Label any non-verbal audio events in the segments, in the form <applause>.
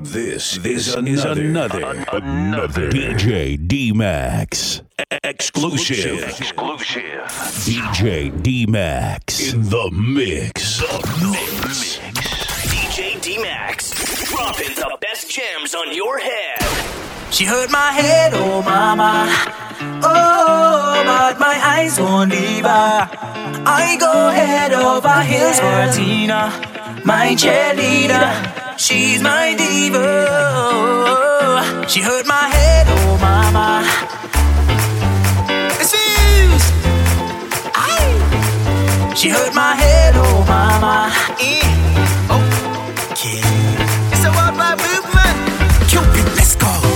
This, this is another, another, another DJ D Max exclusive. Exclusive. DJ D Max in the mix. The mix. DJ D Max, dropping the best jams on your head. She hurt my head, oh mama. Oh, but my eyes won't leave her. I go head over heels for Tina, my cheerleader. She's my diva. She hurt my head, oh mama. It's. Aye. She hurt my head, oh mama. Eh. Okay. It's a worldwide movement. Cupid, let's go.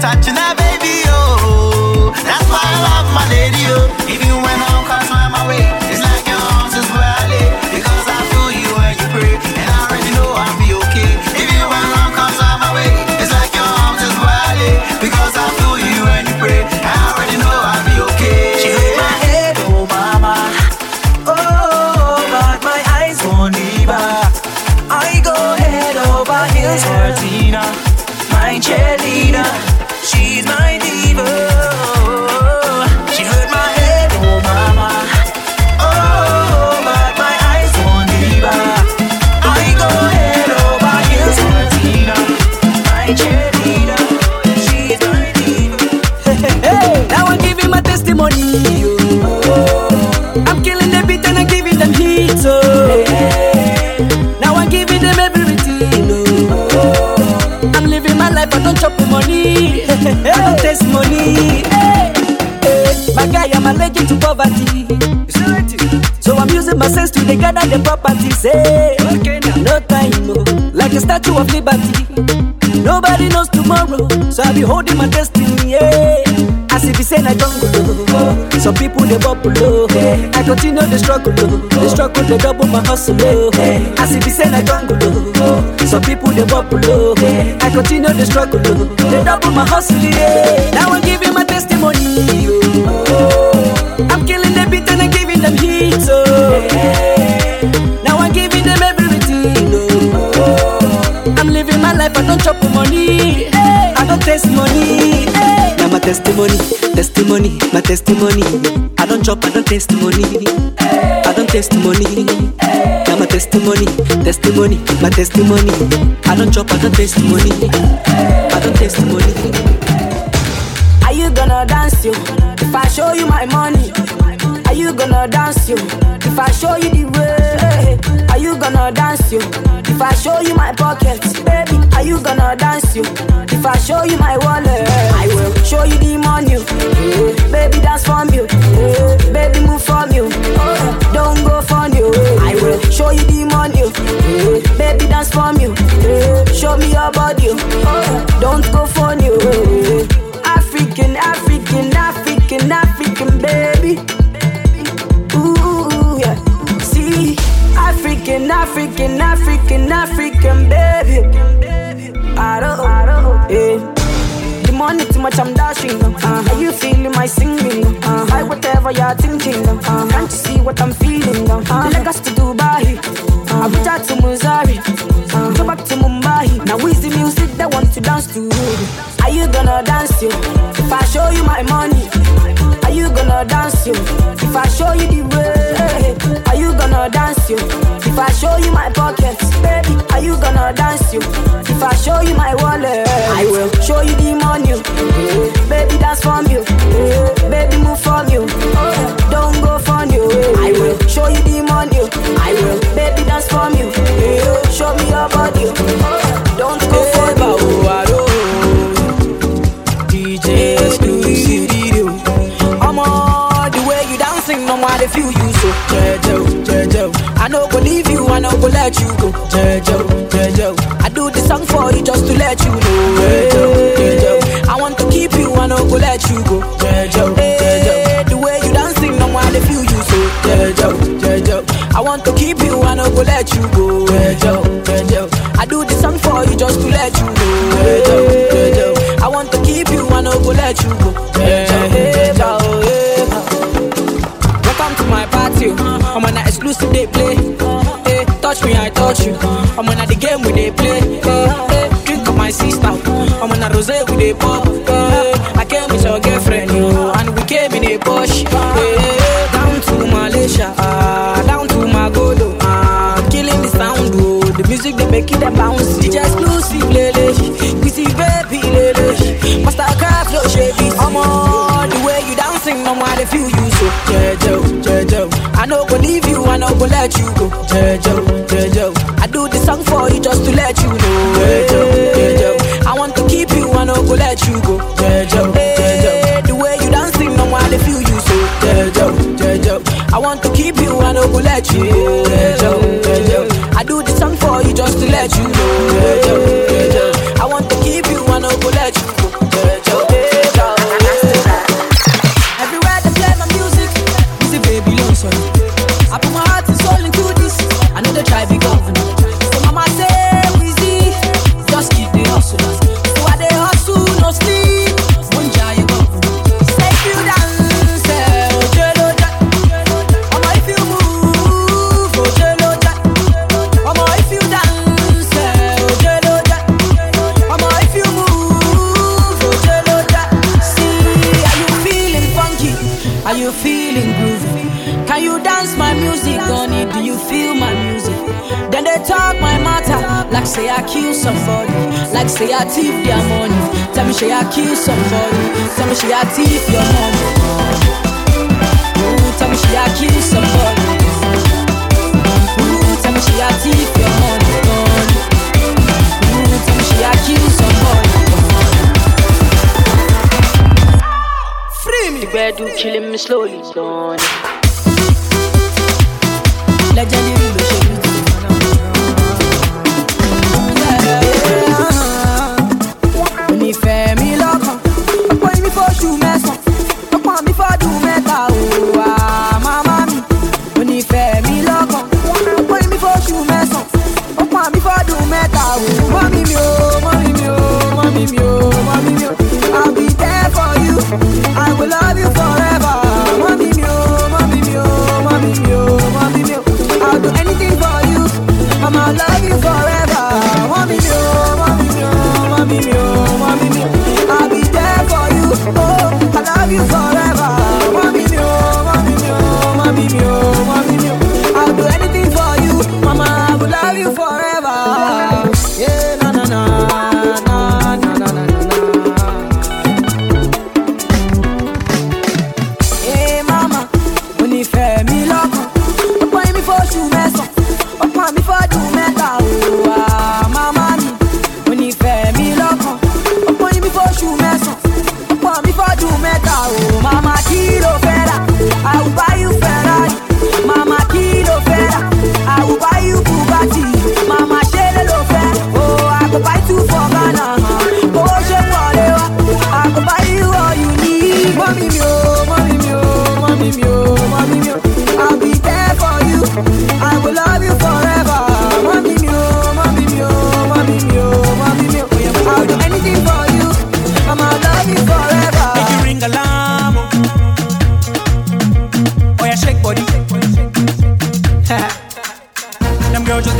Touching her baby, oh. That's why I love my lady, oh. Even when home comes my way, it's like your arms is where I lay. Because I feel you when you pray, and I already know I'll be okay. Even when home comes my way, it's like your arms is where I lay. Because I feel you when you pray, and I already know I'll be okay. She hurt my head, oh mama. Oh, but my eyes won't leave her. I go head over heels for Tina, I do testimony. Hey. Hey. My guy, I'm allergic to poverty. So I'm using my sense to gather the properties. Hey, no time, oh, like a statue of liberty. Nobody knows tomorrow, so I be holding my destiny. Yeah. As if it's in a jungle, oh. some people they bubble. Oh. I continue the struggle, oh. the struggle they double my hustle. Oh. As if it's in a jungle, oh. some people they bubble. Oh. I continue the struggle, oh. they double my hustle. Yeah. Now I'm giving my testimony. Oh. I'm killing the beat and I'm giving them heat. Oh. Now I'm giving them everything. Oh. I'm living my life, I don't chop money. I don't taste money. My testimony, testimony, my testimony. I don't chop, I don't taste money. I don't taste money. Now my testimony, testimony, my testimony. I don't chop, I don't taste money. I don't taste money. Are you gonna dance you? If I show you my money, are you gonna dance you? If I show you the way, are you gonna dance you? If I show you my pockets, baby, are you gonna dance you? If I show you my wallet, I will show you the money. Baby, dance from you. Baby, move from you. Don't go from you. I will show you the money. Baby, dance from you. Show me your body. Don't go from you. African, African, African, African, baby. Ooh, yeah. See, African, African, African, African, baby. I don't, yeah. The money too much, I'm dashing. Uh, are you feeling my singing? Uh, buy whatever you're thinking. Uh, can't you see what I'm feeling? Uh, Lagos to Dubai, uh, Abuja to Missouri, uh, go back to Mumbai. Now is the music that want to dance to? Are you gonna dance you? If I show you my money, are you gonna dance you? If I show you the way, are you gonna dance you? If I show you my pockets, baby, are you gonna dance you? If I show you my wallet, I will show you the money. eh, Baby, dance from you. eh, Baby, move from you. Oh, don't go from you. I will show you the money. I will, baby, dance from you. Show me your body. Oh, don't go from you. Oh, DJ Studio. I'm on the way you dancing, no matter feel you so. Jejo, Jejo. I know go leave you, I know go let you go. Jejo. They play. Hey, touch me, I touch you. I'm on the game we they play. Hey, hey, drink of my sister. I'm on a rose we they pop. Hey, I came with your girlfriend, yo, and we came in a Porsche. Hey, down to Malaysia, ah, down to Magodo. Ah, killing the sound, oh, the music they make it a bounce. Go let you go. Jejo, Jejo. I do the song for you just to let you say I kill somebody, like say I thief their money. Tell me say I kill somebody, tell me say I thief your money. Ooh, tell me say I kill somebody. Ooh, tell me say I thief your money. Ooh, tell me say I kill somebody. Free me. Bedu killing me slowly, Donny. Legendary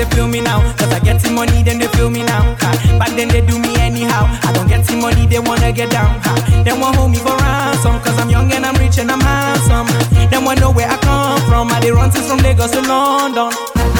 they feel me now. Cause I get the money, then they feel me now. Ha. Back then they do me anyhow. I don't get the money, they wanna get down. Ha. They want hold me for ransom. Cause I'm young and I'm rich and I'm handsome. They want know where I come from. I they run from Lagos to London.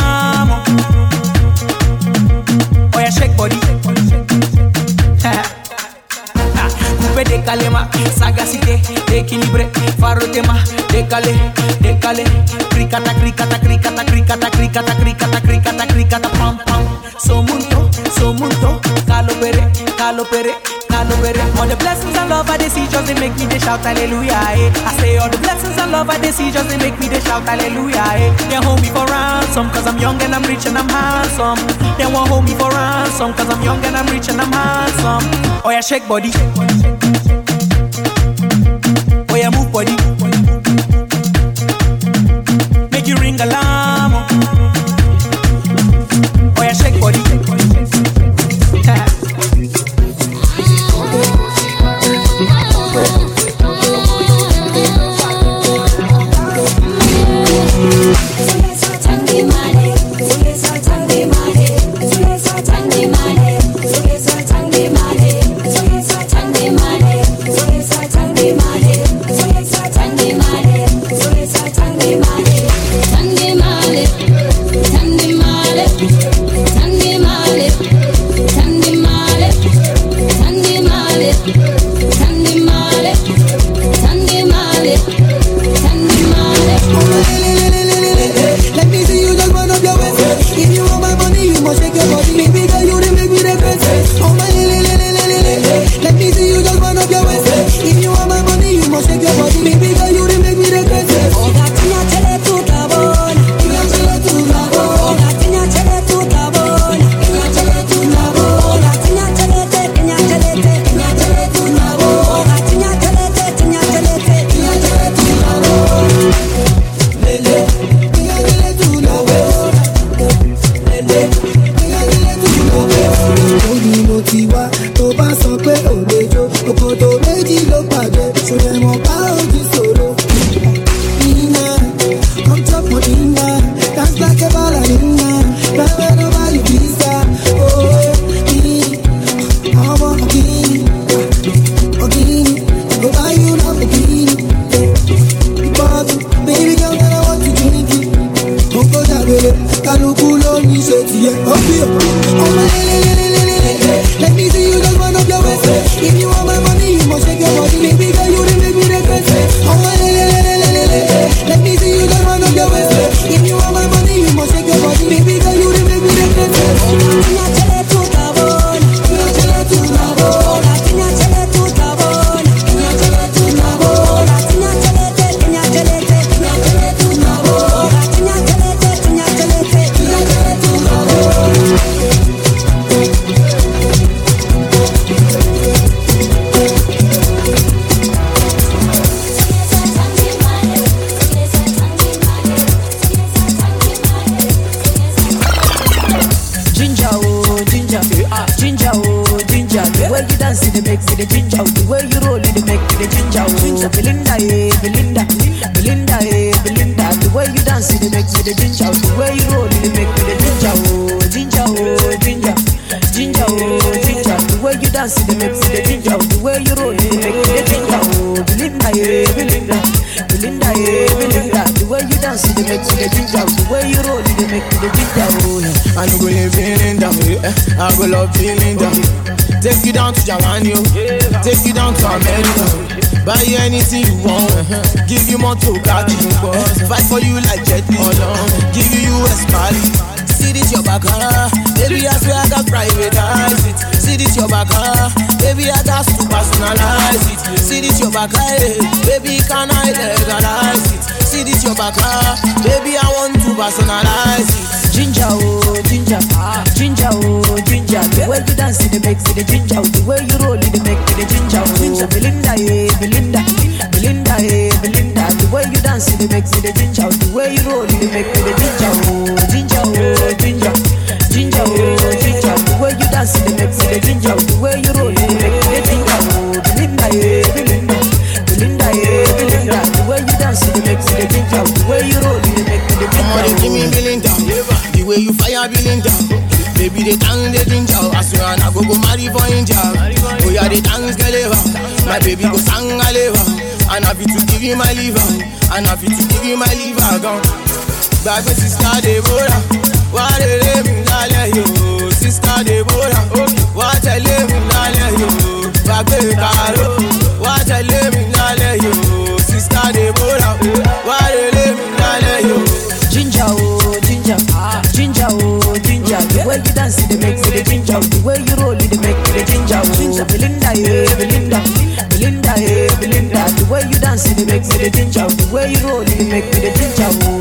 Calema, sagacité, équilibré, faro tema, décalé, décalé, cricata, cricata, cricata, cricata, cricata, cricata, cricata, cricata, pam pam. So munto, so munto, calopere, calopere, calopere. All the blessings and love I they see just they make me they shout hallelujah. Eh. I say all the blessings and love I they see just they make me they shout hallelujah. Eh. They hold me for ransom cause I'm young and I'm rich and I'm handsome. They won't hold me for ransom cause I'm young and I'm rich and I'm handsome. Oh yeah, shake body. Oh yeah, move body. Make want. Give you more to Kaki. Fight for you like Jet Li. Give you US Mali. See this your back, ah. Baby, I swear I got privatize it. See this your back, ah. Baby, I got to personalize it. See this your back, eh. Baby, can I legalize it? See this your back, ah. Baby, I want to personalize it. Ginger, oh, ginger, ginger, oh, ginger. The way you dance, it makes it the ginger. The way you roll, it make it the ginger. Oh, Belinda, eh, Belinda, Belinda, eh, Belinda. The way you dance, it makes it the ginger. The way you roll, it make it the ginger. Oh, ginger, oh, ginger, ginger, oh, ginger. The way you dance, it makes it the ginger. The way you roll, it make it the ginger. Oh, Belinda, eh, Belinda, Belinda, eh, Belinda. The way you dance, it makes it the ginger. The way you roll, way you fire billing down. Baby, they dance, they ginger. I swear, I go go marry for India. Oh, yeah, they dance, get liver. My baby go sang a liver. And I fit to give you my liver. And I fit to give you my liver, gone. Gbàgbé sista Deborah, wá rere mi lálẹ́ yòó. Sista Deborah, wá tẹ̀lé mi lálẹ́ yòó. Gbàgbé kàró, wá dance, it make me the ginger. The way you roll, it make me the ginger. Ginger, Belinda, yeah, Belinda, Belinda, yeah, Belinda. The way you dance, it make me the ginger. The way you roll, it make me the ginger.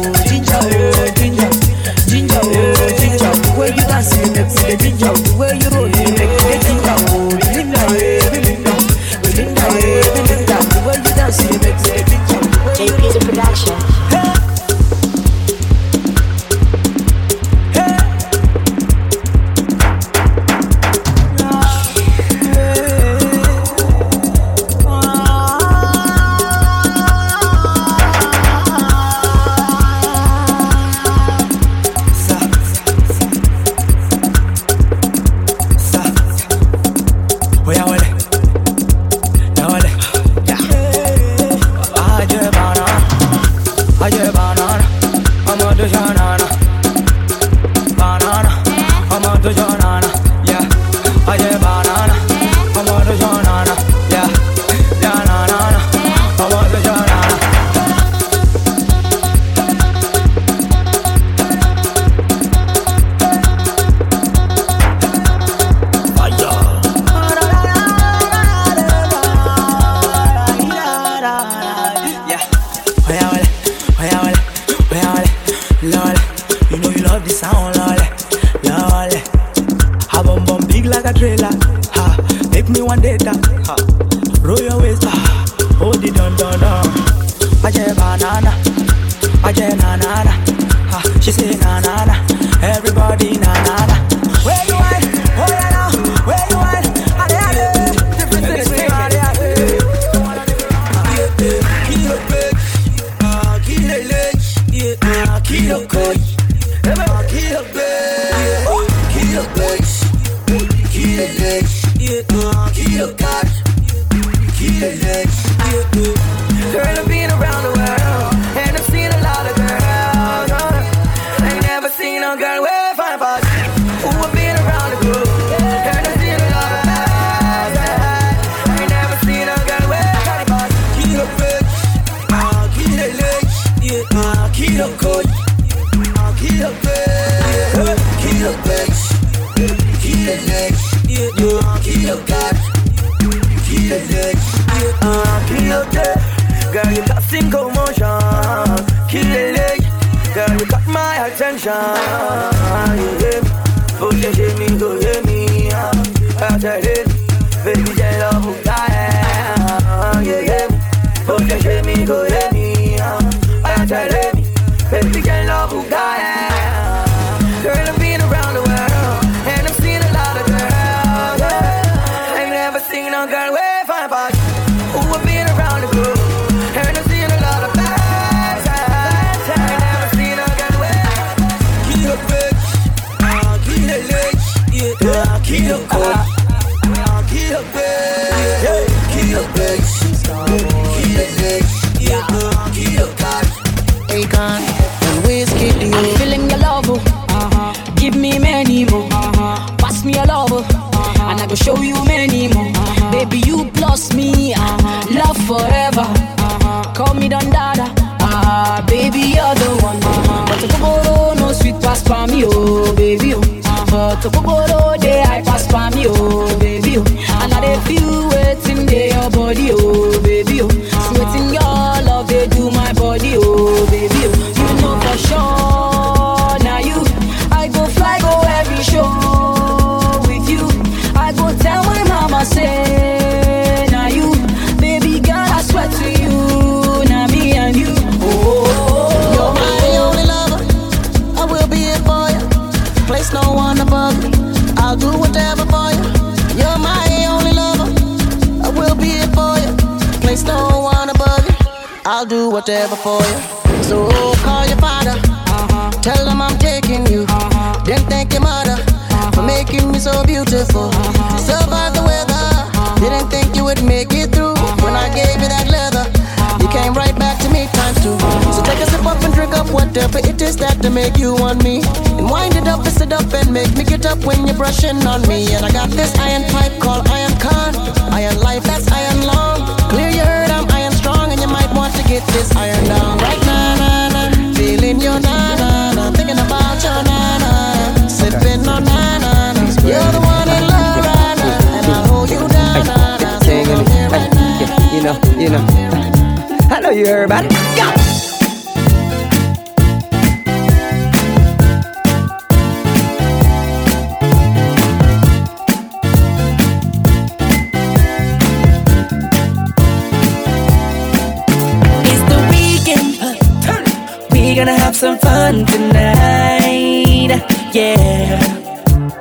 Have some fun tonight. Yeah.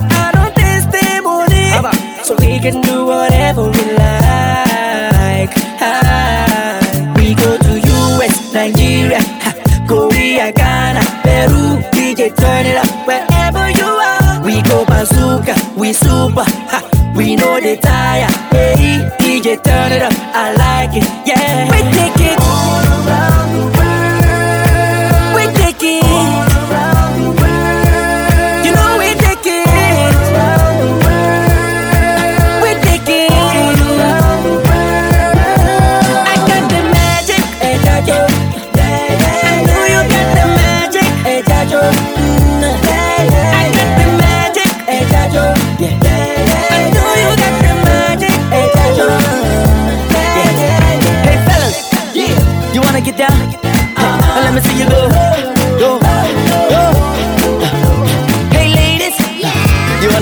I don't testimony. So we can do whatever we like. We go to US, Nigeria, ha, Korea, Ghana, Peru. DJ turn it up wherever you are. We go bazooka, we super. Ha, we know they tire. Hey, DJ turn it up. I like it. Yeah. We take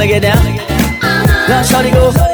get down? Now shawty go.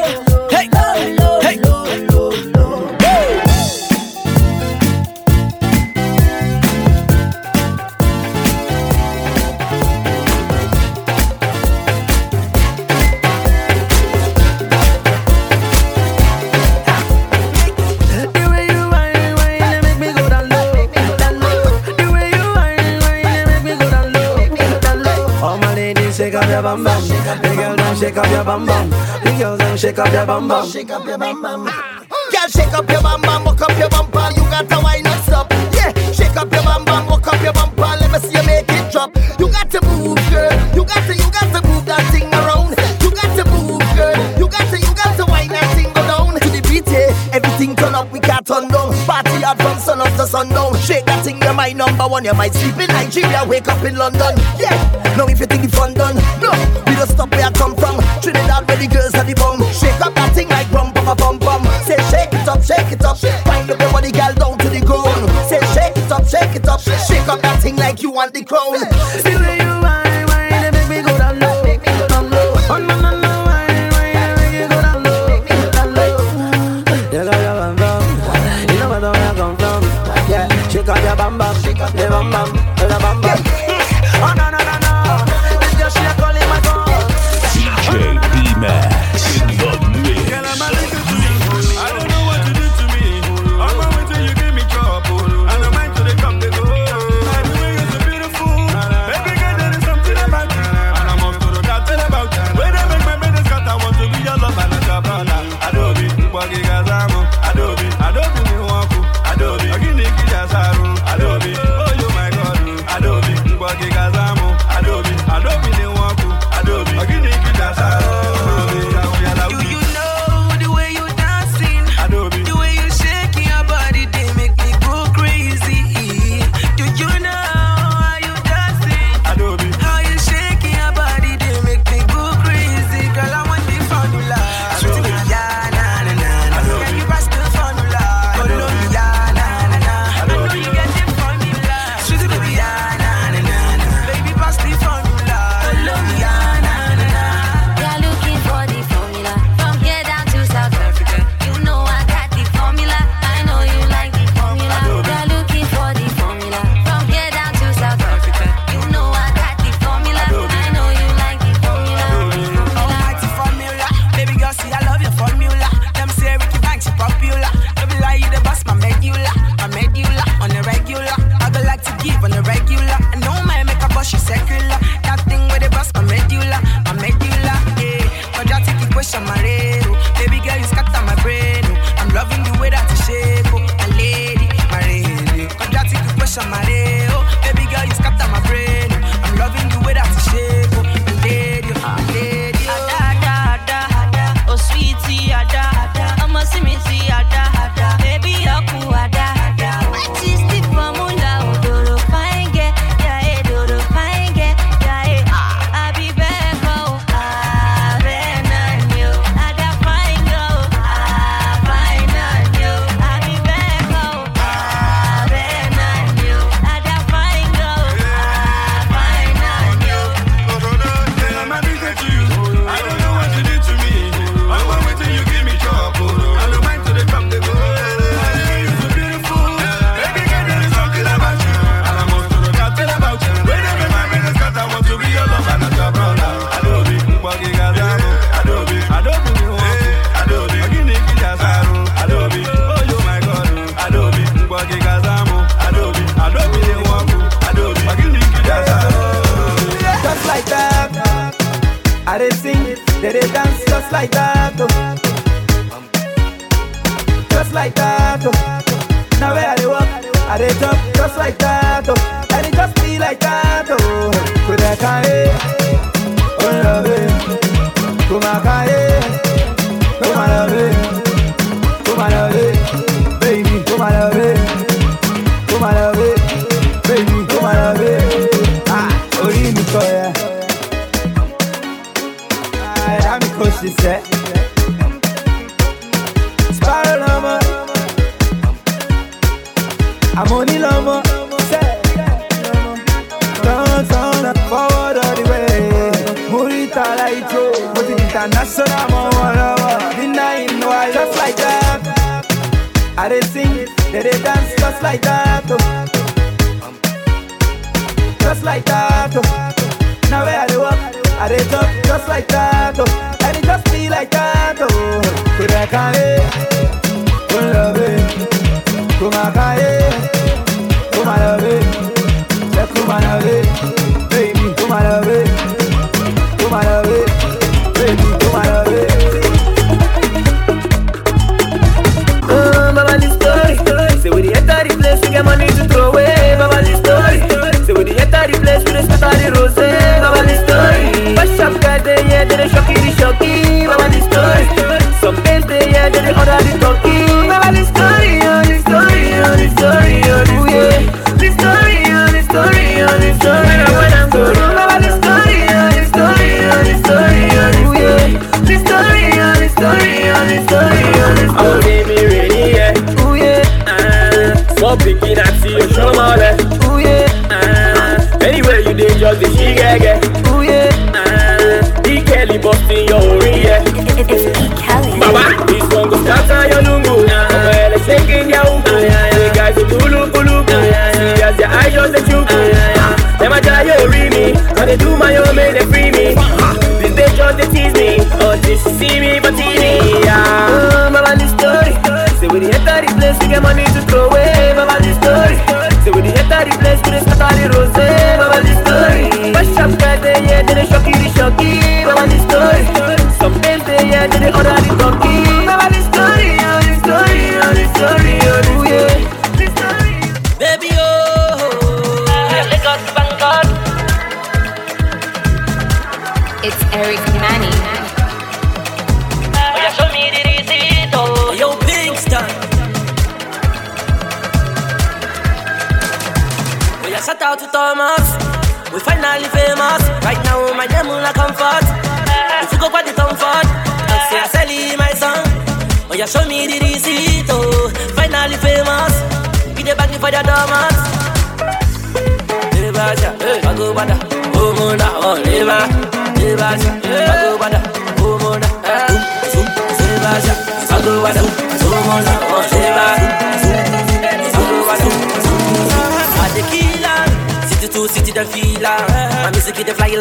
Your bum bum. The girls, them shake up your bum bum. Shake up your bum bum. Girl, shake up your bam bam, walk up your bumper. You got to wine and stop. Yeah, shake up your bam bam, walk up your bumper. Let me see you make it drop. You got to move, girl. You got to, you got to move that thing around. You got to move, girl. You got to, you got to wine that thing down to the beat. Yeah, everything turn up, we can't turn down. Party hard from sun up to sundown. Shake that thing, you're my number one. You might sleep in Nigeria, wake up in London. Yeah, now if you think the fun done, you want the crown. Way you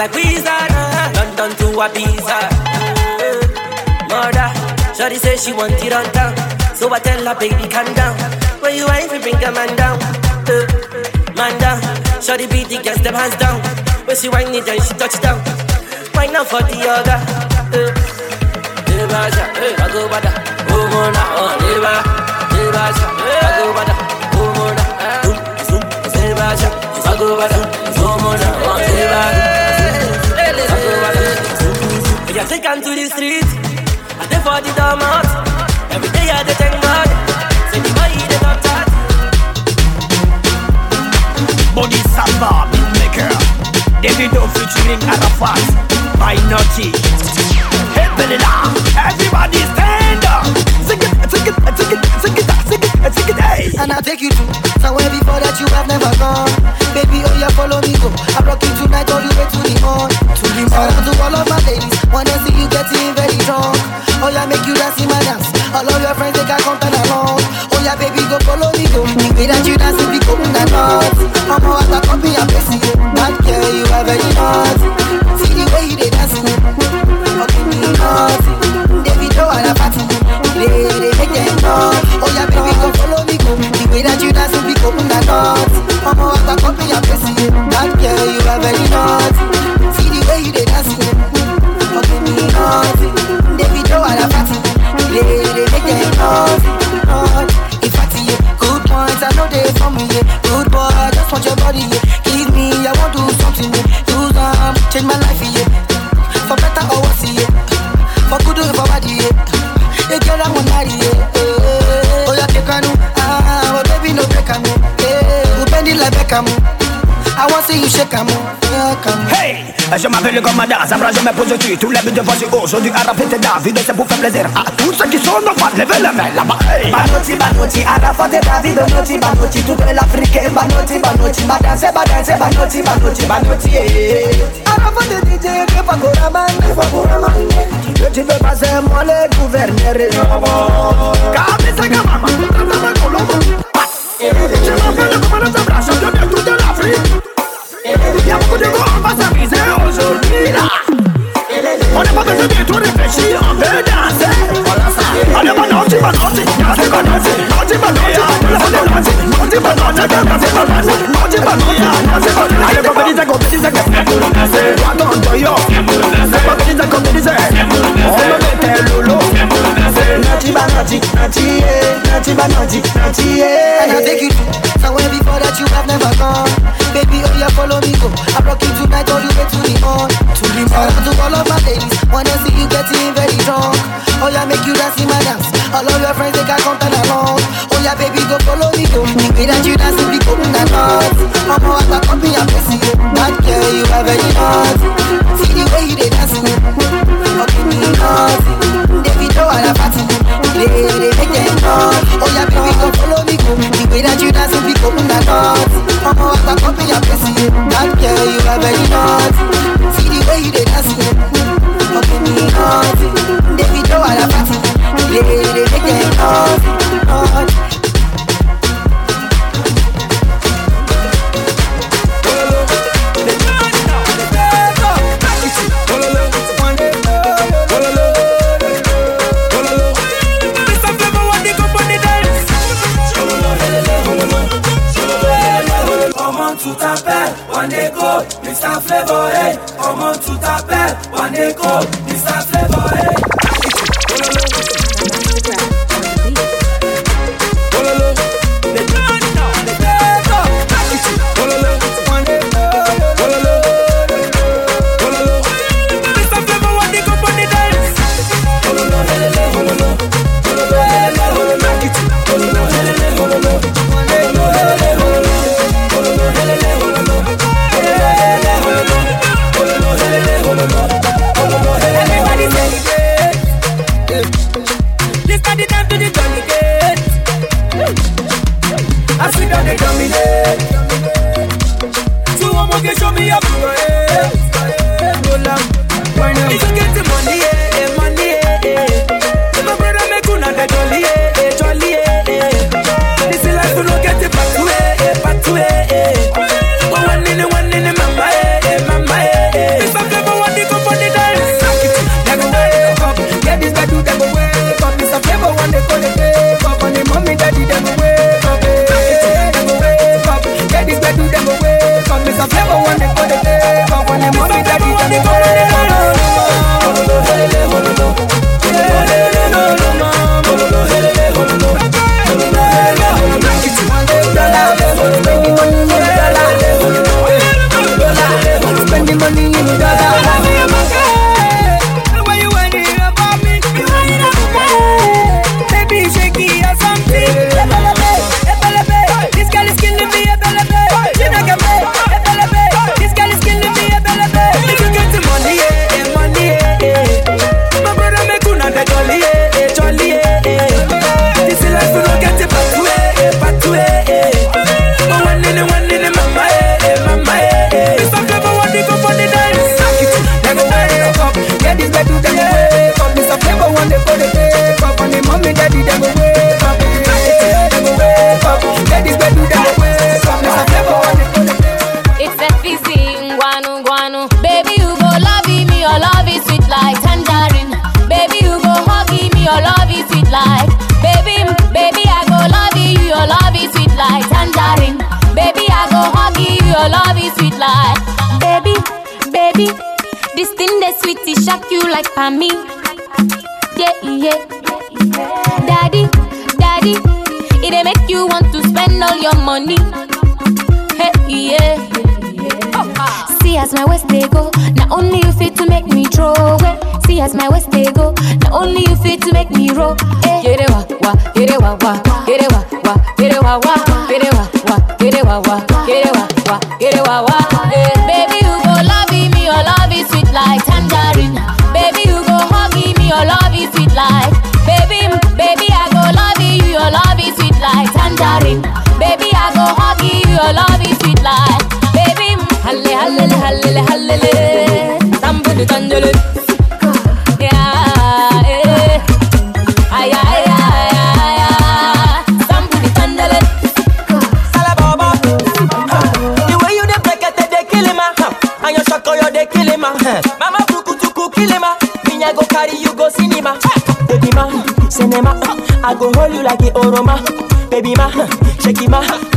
like wizard. London to Ibiza. Murder. Shorty say she want it on down. So I tell her, baby, calm down. Where you wife, you bring a man down. Uh, man down. Shorty beat the girls, them hands down. When she whine it, then she touch down. Why not for the other? Uh, Libaja, hey, I go bada. Oh, mona, oh, liba. Libaja, hey, I go bada. Oh, mona, eh? zoom, zoom. Libaja, I go bada. Oh, mona, oh, liba. You're taken to the street. I take for the doormat. Every day I dey thank God. Say the boy dey talk that. Body samba, beatmaker. Davido featuring Arafat. By Naughty. Everybody stand up. Sing it, sing it, sing it, sing it, sing it, sing it, hey. And I'll take you to somewhere before that you have never gone. Baby, oh ya follow me go. I'm you tonight all the way to the moon, To the morn. Shout to all of my ladies. Wanna see you getting very drunk. All yeah, make you dance in my dance. All of your friends they can come turn along. Oh yeah, baby, go follow me go. The way that you dance, be cool and hot. I'm I'm busy. That girl, you are very hot. See the way you they dancing naughty. David, oh, I party. Play, they make them naughty. Oh, yeah, baby, come follow me, go. The way that you dance, we go, boom, that naughty. I'm a walker, come me, I'm pressing. That girl, you are very naughty. See the way you they dancing. Fucking me naughty. David, oh, I party. Play, lady make them naughty. Naughty. If I see you, good points, I know they for me, yeah. Good boy, I just want your body, yeah. Give me, I want to do something, yeah. Use them, change my life, yeah. Bend it I want to see you shake a mo, yeah, come. Hey, je m'appelle comme Madame, ça me je me pose dessus, tout lève devant du haut, aujourd'hui Arafat et Davido, c'est pour faire plaisir à tous ceux qui sont normaux, levez les mains là-bas. Hey. Banotti, Banotti, Arafat et Davido, Banotti, Banotti, toute l'Afrique, Banotti, Banotti, Badanse, Badanse, Banotti, Banotti, Banotti, eh. Arafat de DJ, que pas Goraman, que pas Goraman. Que tu veux passer, moi le gouverneur. Cabe esa gama, mamá, colombo. Je m'appelle comme Madame Sabra, champion de Pas. Naughty naughty, naughty naughty, yeah. And I take you somewhere before that you have never gone. Baby, oh yeah, follow me go. I rock you tonight all the way to the morn. To the morn. To all of my ladies, wanna see you getting very drunk. Oh yeah, make you dance in my dance. All of your friends they can come and along. Oh yeah, baby, go follow me go. The way that you dance, be open and not. I'm all about company, I'm missing you. That girl, you are very hot. See the way you they dancing. Okay, me naughty. David, oh, I party. They, they make them naughty. Oh yeah, baby, go follow me go. The way that you dance, be open and not. I'm all about company, I'm missing you. That girl, you are very naughty. See the way you they dancing. Okay, me Mr. Flavour, hey. T'appelle, one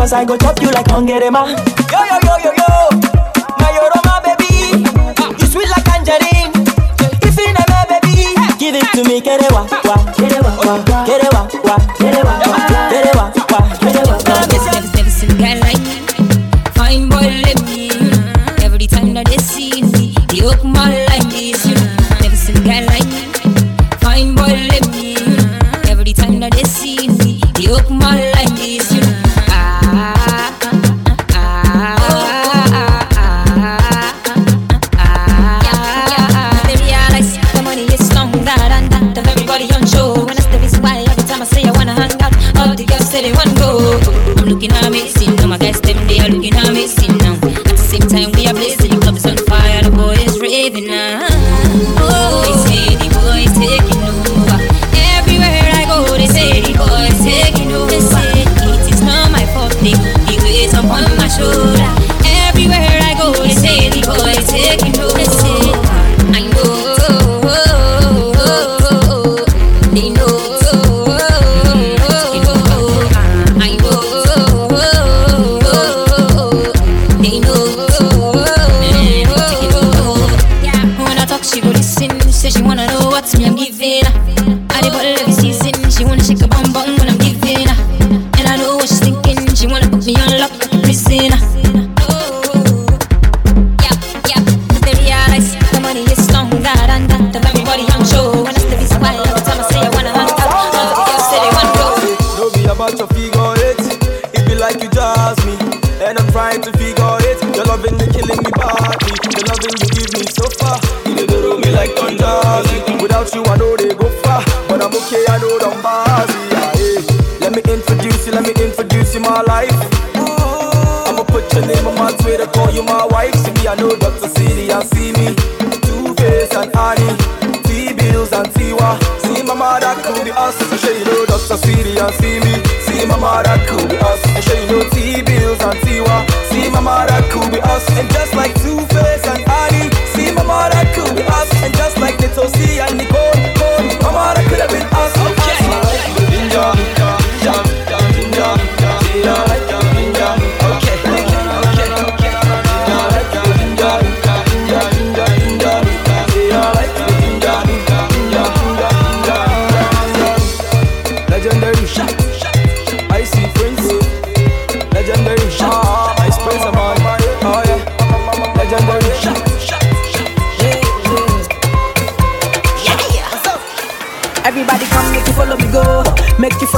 cause I go chop you like hungry ma. Yo yo yo yo. Yo, my oroma baby, you sweet like tangerine. If you never baby, give it to me, it wa wa, get it wa wa, get it wa wa, about your figure eight. It be like you jazz me, and I'm trying to figure it. Your loving the killing me badly. The loving you give me so far, you do me like thunder. Without you, I know they go far, but I'm okay. I know them bars. Yeah, yeah. Let me introduce you. Let me introduce you my life. I'ma put your name on my Twitter, call you my wife. See me, I know Dr. City, and see me. Two Face and Annie, Teebillz and Tiwa. See my mother could be. I sure you know Dr. City and see me. Mama, that be us. I show you no Teebillz and Tiwa. See mama, that could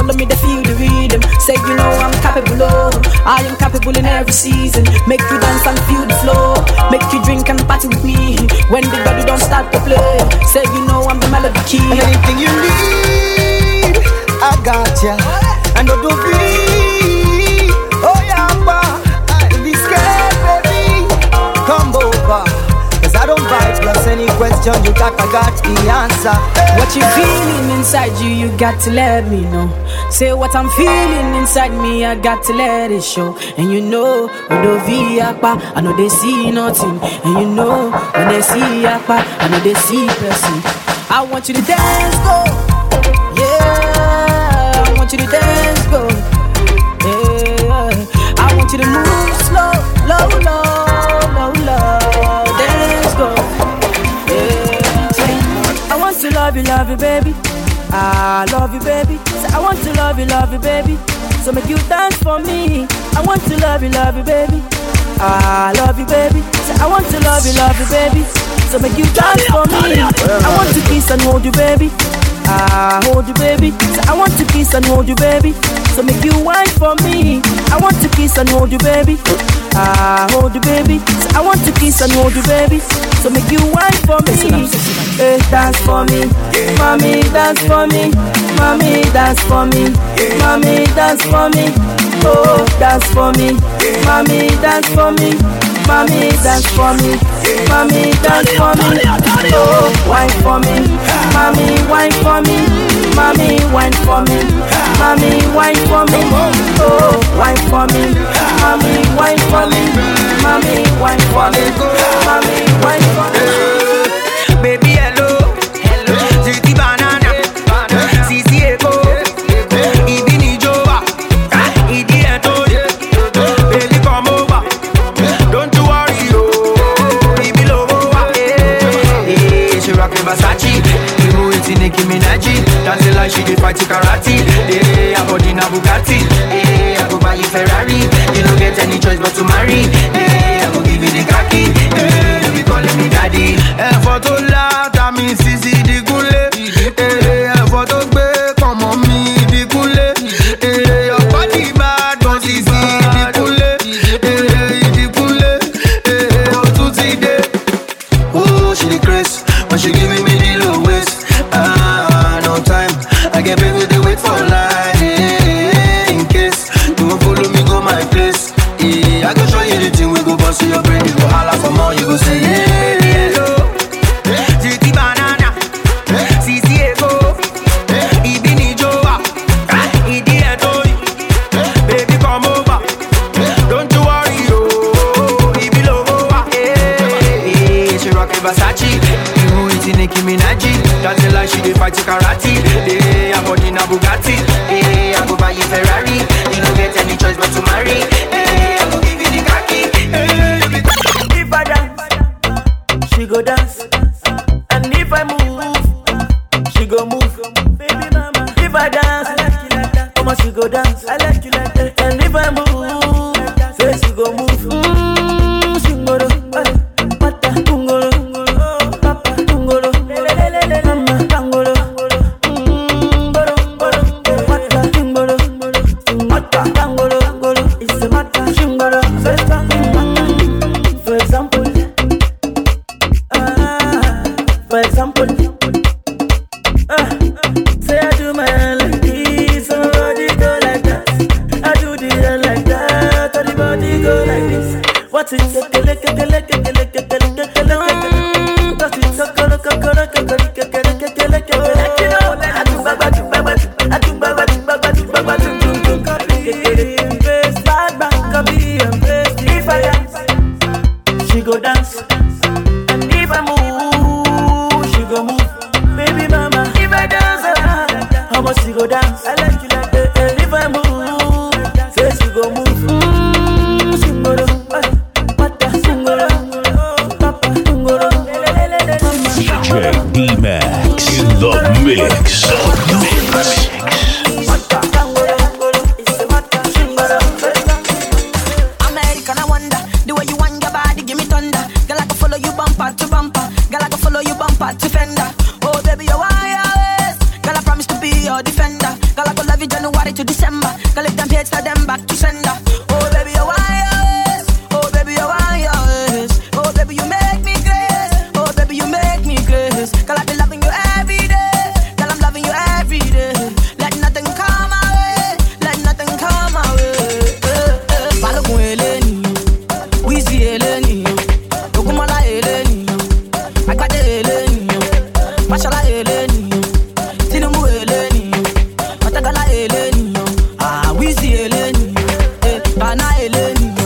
Follow me to feel the rhythm Say you know I'm capable of I am capable in every season Make you dance and feel the flow Make you drink and party with me When the body don't start to play Say you know I'm the melody key Anything you need, I got ya. And don't do be, oh yeah. Don't be scared, baby. Come over. Cause I don't bite, plus any question you got, I got the answer. What you feeling inside you, you got to let me know. Say what I'm feeling inside me, I got to let it show. And you know, see Akpa, I know they see nothing. And you know, when they see Akpa, I know they see person. I want you to dance, go. Yeah, I want you to dance, go. Yeah, I want you to move slow, low, low, low, low. Dance, go. Yeah, I want to love you, love you, baby. I love you, baby. Say, I want to love you, love you, baby. So make you dance for me. I want to love you, love you, baby. I love you, baby. Say, I want to love you, love you, baby. So make you dance for me. I want to kiss and hold you, baby. I hold you, baby. Say, I want to kiss and hold you, baby. So make you wine for me. I want to kiss and hold you, baby. I hold you, baby. Say, I want to kiss and hold you, baby. So make you wine for me. Hey, dance for me, yeah. mommy, dance for me, mommy, dance for me, yeah. mommy, dance for me. Oh, dance for me, yeah. mommy, dance for me, mommy, dance for me, mommy, dance for me. Oh, wine for me, mommy, wine for me, mommy, wine for me, mommy, wine for me. Oh, wine for me, mommy, wine for me, mommy, wine for me, mommy, wine. Nicki Minaj Dancing like she did fight to karate. Hey, I bought in a Bugatti. Hey, I go buy you Ferrari. You don't get any choice but to marry. Hey, I go give you the khaki. Hey, you be calling me daddy. Ẹ̀fọ́ tó láta mi sísí chicken rat lẹ́nu.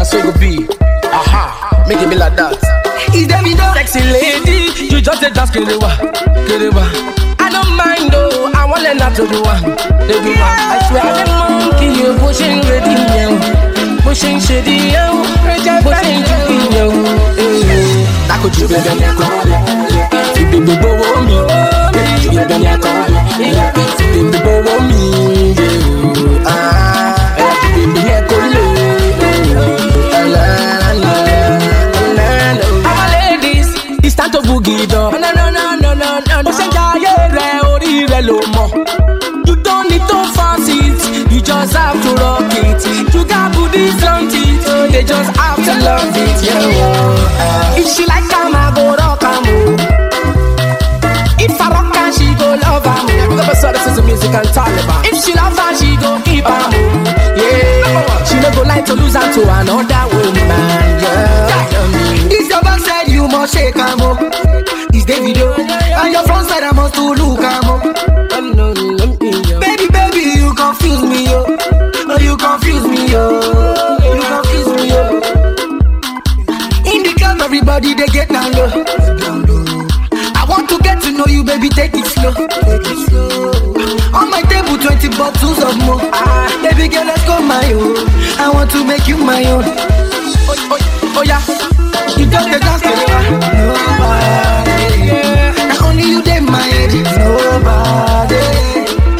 na so go be. Aha, make it be like that. Is there me no sexy lady? You just a dance, kerewa, kerewa. I don't mind though, I want learn how to do one, they do one. I swear I'm a monkey, you pushing ready now, pushing shady now, pushing tricky now. Nakuju bebe ni akọle, ibi gbogbo wo mi, ibi bebe ni akọle, ibi gbogbo. just have to love it, yeah. If she like am, I go rock am. Oh. If I rock and she go love am. Oh. Everybody saw this is a music and Taliban. If she love her, she go keep am. Oh. Yeah, she no go like to lose her to another woman. Yeah, this your backside, you must shake am. This the video, and your front side, I must to look am. Baby, baby, you confuse me, yo. Oh, you confuse they get down low. Down low. I want to get to know you, baby. Take it slow. Take it slow. On my table, 20 bottles of mo. Ah, baby girl, let's go my own. I want to make you my own. Oh, oh, oh yeah. You don't get dance to nobody. Now only you, they my head. Nobody.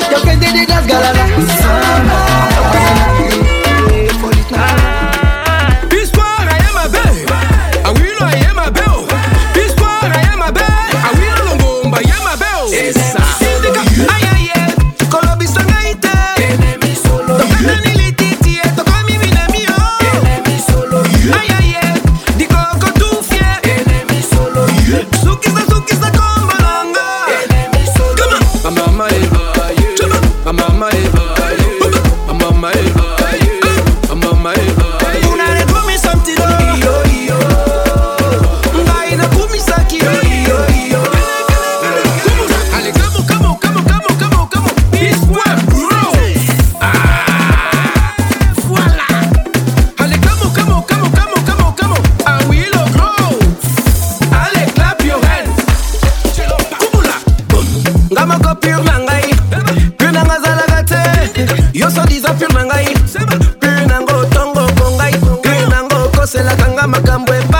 Your friend, they just gyal a lot. se la ganga makambwemba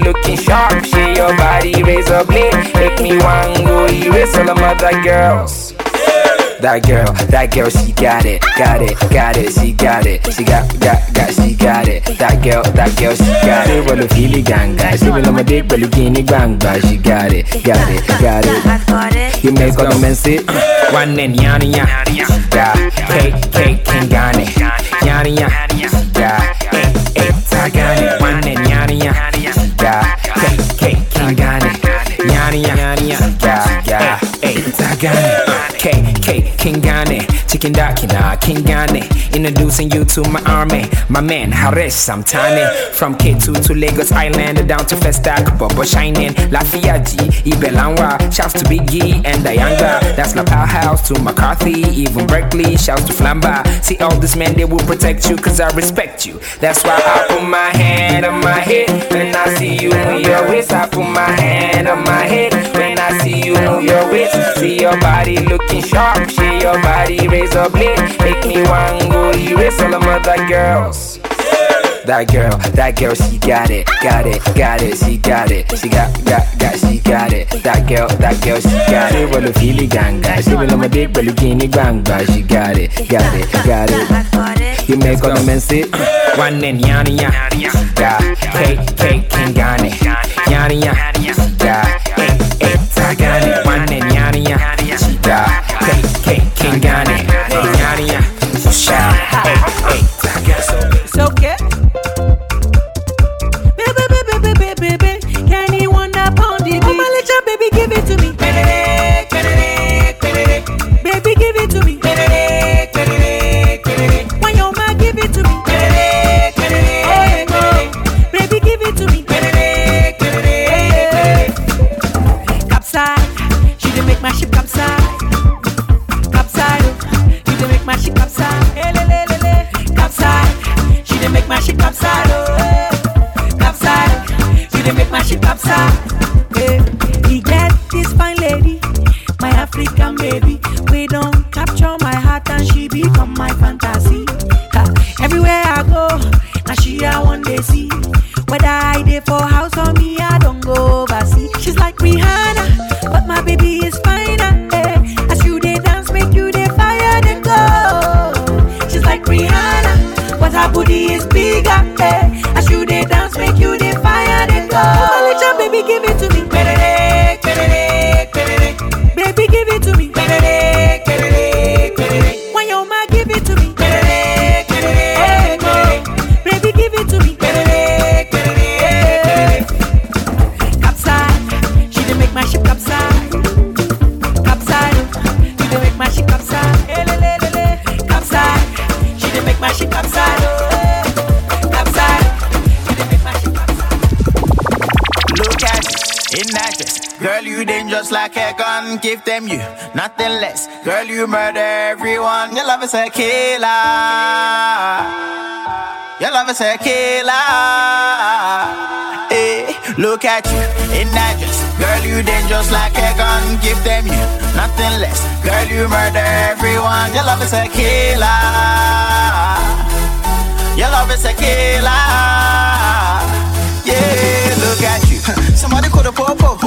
looking sharp. She your body razor blade. Make me one go erase all the mother girls. That girl, that girl, she got it, got it, got it, she got it, she got, got, got, she got it. That girl, that girl, she got it. Well, if you ganga, she will on my dick, but you can't banga. She got it, got it, got it. I got it. You make all the men sit. One and yani ya, da, K, K, Kingani, yani ya, da, eight, eight, Tagani, one and yani ya, da, K, K, Kingani, yani ya, da, da, eh, tagani. K, K, Kingani, chicken dakina, Kingani. Introducing you to my army, my man Haresh Samtani. From K2 to Lagos Island, down to Festac, Bobo Shining, Lafiaji, Ibelanwa. Shouts to Biggie and Dianga. That's La House to McCarthy, even Berkeley. Shouts to Flamba. See all these men, they will protect you, cause I respect you. That's why I put my hand on my head when I see you move your waist. I put my hand on my head when I see you move your waist. See your body looking sharp, see your body razor blade. Make me one go erase all the other girls. That girl, that girl, she got it, got it, got it, she got it, she got, got, got, she got it. That girl, that girl, she got it. Well, feel it, ganga. She will my dick, but you can't ganga. She got it, got it, got it. You make all the men sit. One and yani ya, da, K, K, Kingani, yani ya, Kingani, Girl, you murder everyone. Your love is a killer. Your love is a killer. Hey, look at you in that dress. Girl, you dangerous like a gun. Give them you nothing less. Girl, you murder everyone. Your love is a killer. Your love is a killer. Yeah, look at you. <laughs> Somebody call a popo.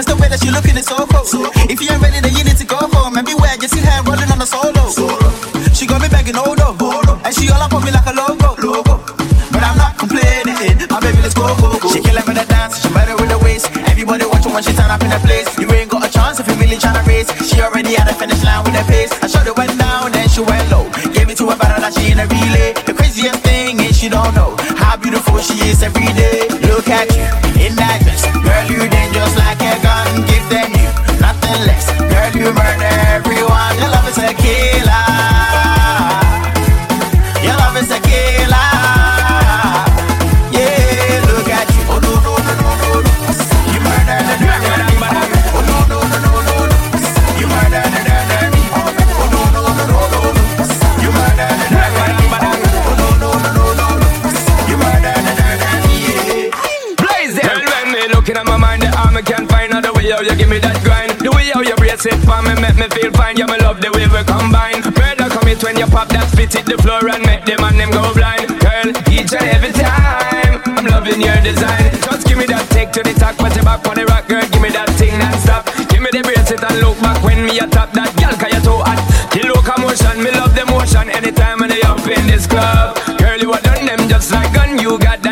Cause the way that you looking is so cool. If you ain't ready, then you need to go home. Maybe where you see her rolling on the solo. She got me begging, oh, hold up. And she all up on me like a logo. But I'm not complaining. My baby, let's go, go, go. She killing with the dance. She better with the waist. Everybody watching when she turn up in the place. You ain't got a chance if you really tryna race. She already at the finish line with the pace. I shot it went down, then she went low. Gave it to her better than she in a relay. The craziest thing is she don't know how beautiful she is every day. Look at you in that Your love is. Yeah, look at you. Oh no no no no no. You murder. Oh murder dirty. Oh no no no no no. You murder the dirty. Oh no no no no no. You murder. Yeah. Blaze it. Girl, when me my mind, can't find way you give me that grind. The way you for me, make me feel fine. Yeah, me love you pop that, spit it the floor and make them and them go blind. Girl, each and every time, I'm loving your design. Just give me that take to the top, put your back on the rock, girl. Give me that thing that stop. Give me the bracelet and look back when me atop that girl, cause you're too hot. The locomotion, me love the motion anytime when they up in this club. Girl, you are done them just like gun, you got that.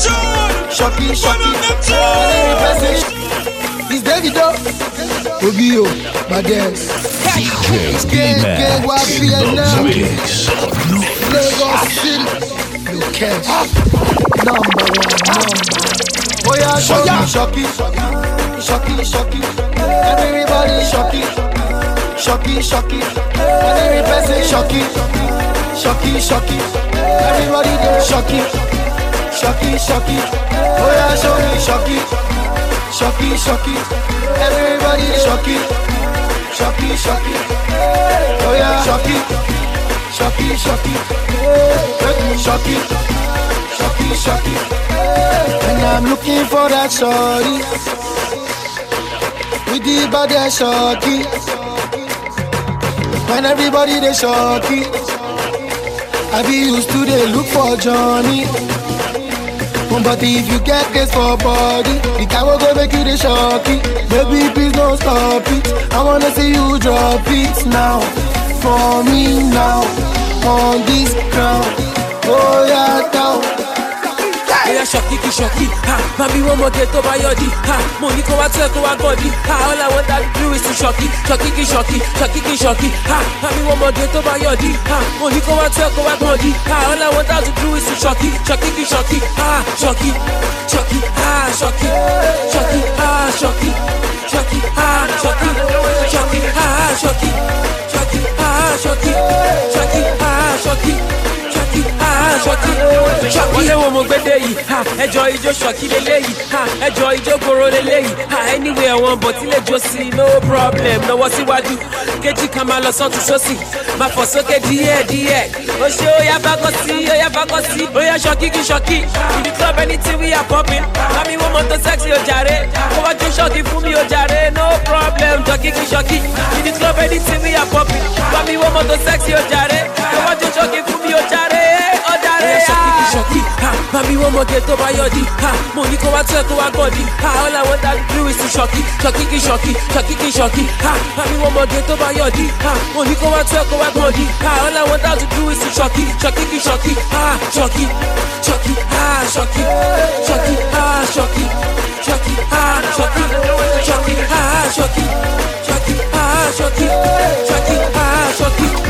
June. Shocky, shocky. It's Davido Obio, Bades. Lagos City. Locash. Number one, number one. Oh yeah, shocky, shocky, shocky, shocky. Everybody shocky, shocky, shocky. Every person shocky, shocky, shocky. Everybody there shocky shock it. Oh yeah, shock it, shock it. Shock. Everybody shock it. Shock it. Oh yeah, shock it. Shock it, shock it. Shock And I'm looking for that shorty. With the body shock. When everybody they shock. I be used to they look for Johnny. But if you get this for body, the will go make you the shocky. Baby, please don't stop it. I wanna see you drop it now. For me now, on this ground. Oh yeah, down. Oya ṣọ̀kí kí ṣọ̀kí, ha, mami wọ́n mọ̀gẹ́ tó bá yọ̀dí, ha, mo ní kó wá tó ẹ̀ kó wá gọ̀dí, ha, all I want to do is to ṣọ̀kí, ṣọ̀kí kí ṣọ̀kí, ṣọ̀kí kí ṣọ̀kí, ha, mami wọ́n mọ̀gẹ́ tó bá yọ̀dí, ha, mo ní kó wá tó ẹ̀ kó wá gọ̀dí, ha, all I want to do is to ṣọ̀kí, ṣọ̀kí kí ṣọ̀kí, ha, ṣọ̀kí, ṣọ̀kí, ha, ṣọ̀kí, ṣọ̀kí, ha, ṣọ̀kí, ṣọ̀kí, ha, ṣọ̀kí, ṣọ̀kí, ha, ṣọ̀kí, ṣọ̀kí, ha, ṣọ̀kí, ṣọ̀kí, ha, ṣọ̀kí ṣọ́kì ah ṣọ́kì ṣọ́kì. ilé wo mo gbé dé yìí. Ẹjọ́ ijó ṣọ́kì lélẹ́yìí. Ẹjọ́ ijó koro lélẹ́yìí. Anyway ẹ̀wọ̀n bọ̀ tí lè jó sí no problem. Lọ́wọ́ síwájú kejì kan máa lọ sọ́tún sósì. Máa fọ̀ sókè díẹ̀ díẹ̀. Ó ṣe ó yá bá kọ́ sí ó yá bá sí. Ó yá ṣọ́kì kí in the club anything we are popping. Mami wo mọ́tò sexy ó jàre. Kó wá jó ṣọ́kì fún mi ó no problem ṣọ́kì kí in the club anything we are popping. Mami wo mọ́tò sexy ó jàre. Kó wá jó ṣọ́kì fún mi ó jàre ṣọ́kì ṣọ́kì ha mami wo mọ́tò tó bá yọ̀dí ha mo ní kó wá tó ẹ̀ kó ha all I want to do is to ṣọ́kì ṣọ́kì ṣọ́kì ṣọ́kì ṣọ́kì ha mami wo mọ́tò tó bá yọ̀dí ha mo ní kó wá tó ẹ̀ kó ha all I want to do is to ṣọ́kì ṣọ́kì ṣọ́kì ha ṣọ́kì ṣọ́kì ha ṣọ́kì ṣọ́kì ha ṣọ́kì ṣọ́kì ha ṣọ́kì ṣọ́kì ha ṣọ́kì ṣọ́kì ha ṣọ́kì ha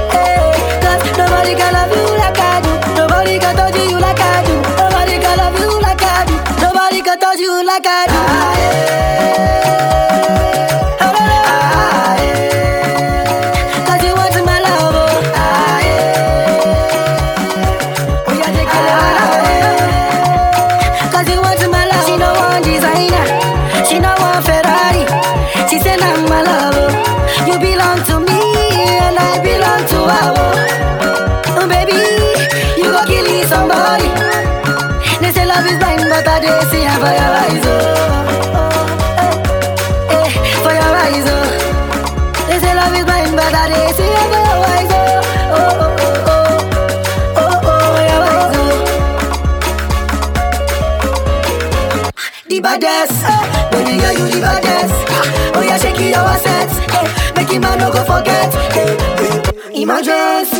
Nobody can love you like I do, nobody can touch you like I do, nobody can love you like I do, nobody can touch you like I do. Baddest. Baby girl, you the baddest. Oh yeah, shake your assets. Hey, make him man no go forget. Hey, hey.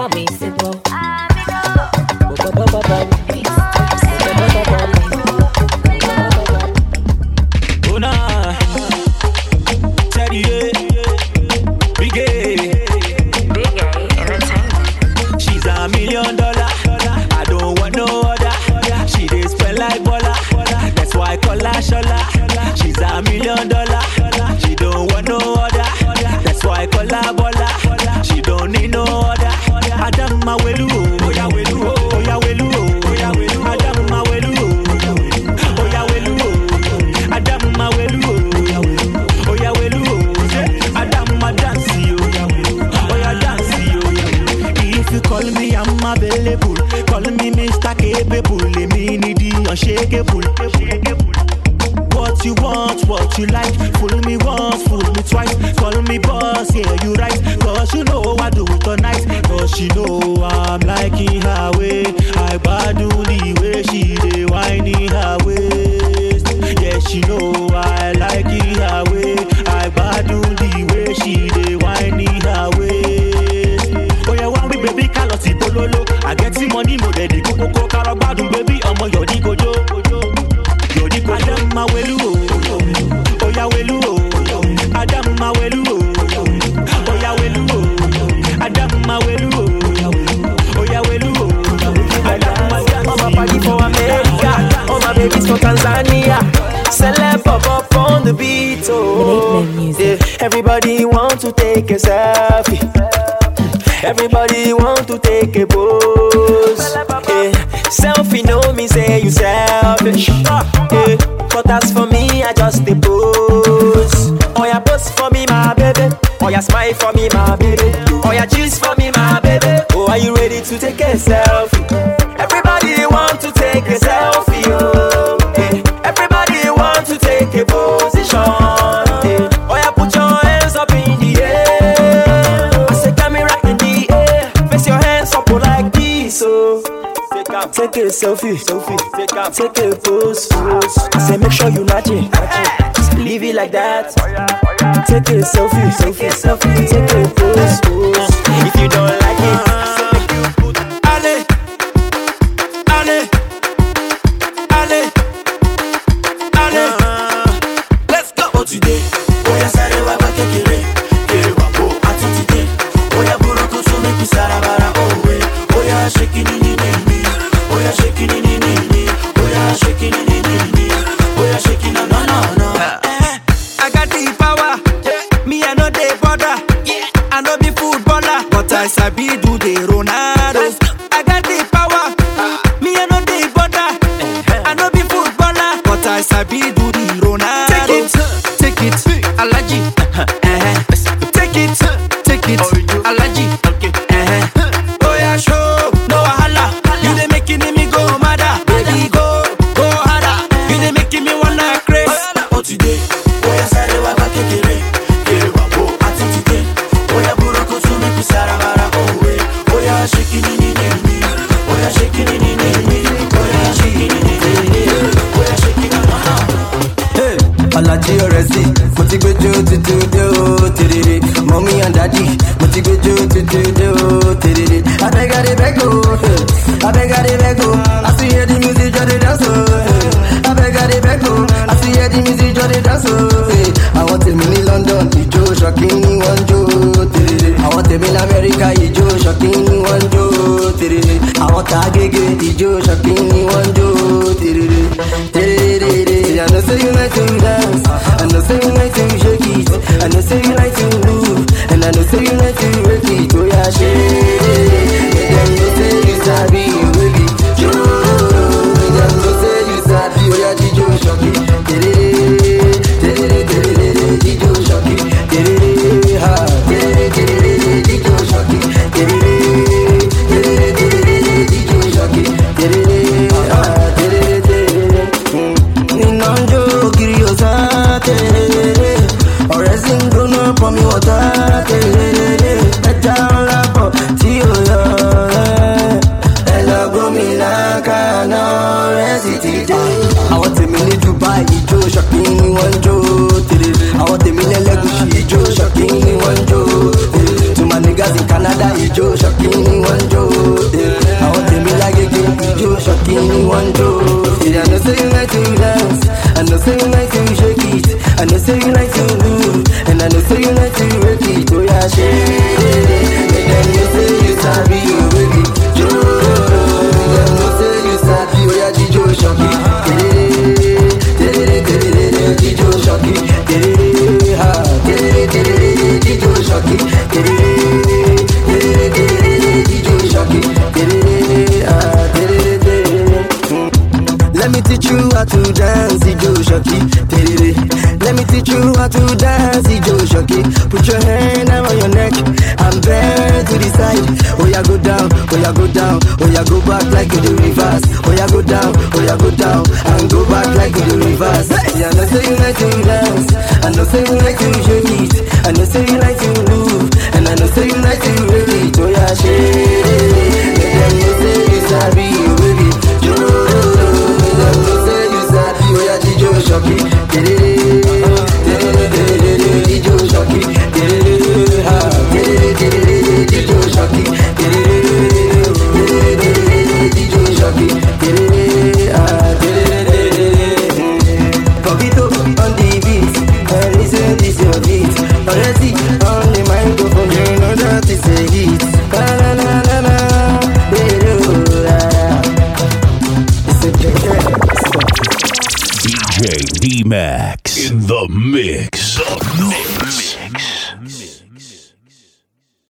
for me. Take a selfie, selfie. Take a pose. Say make sure you nothing. Leave it like that. Take a selfie, selfie. Take a pose.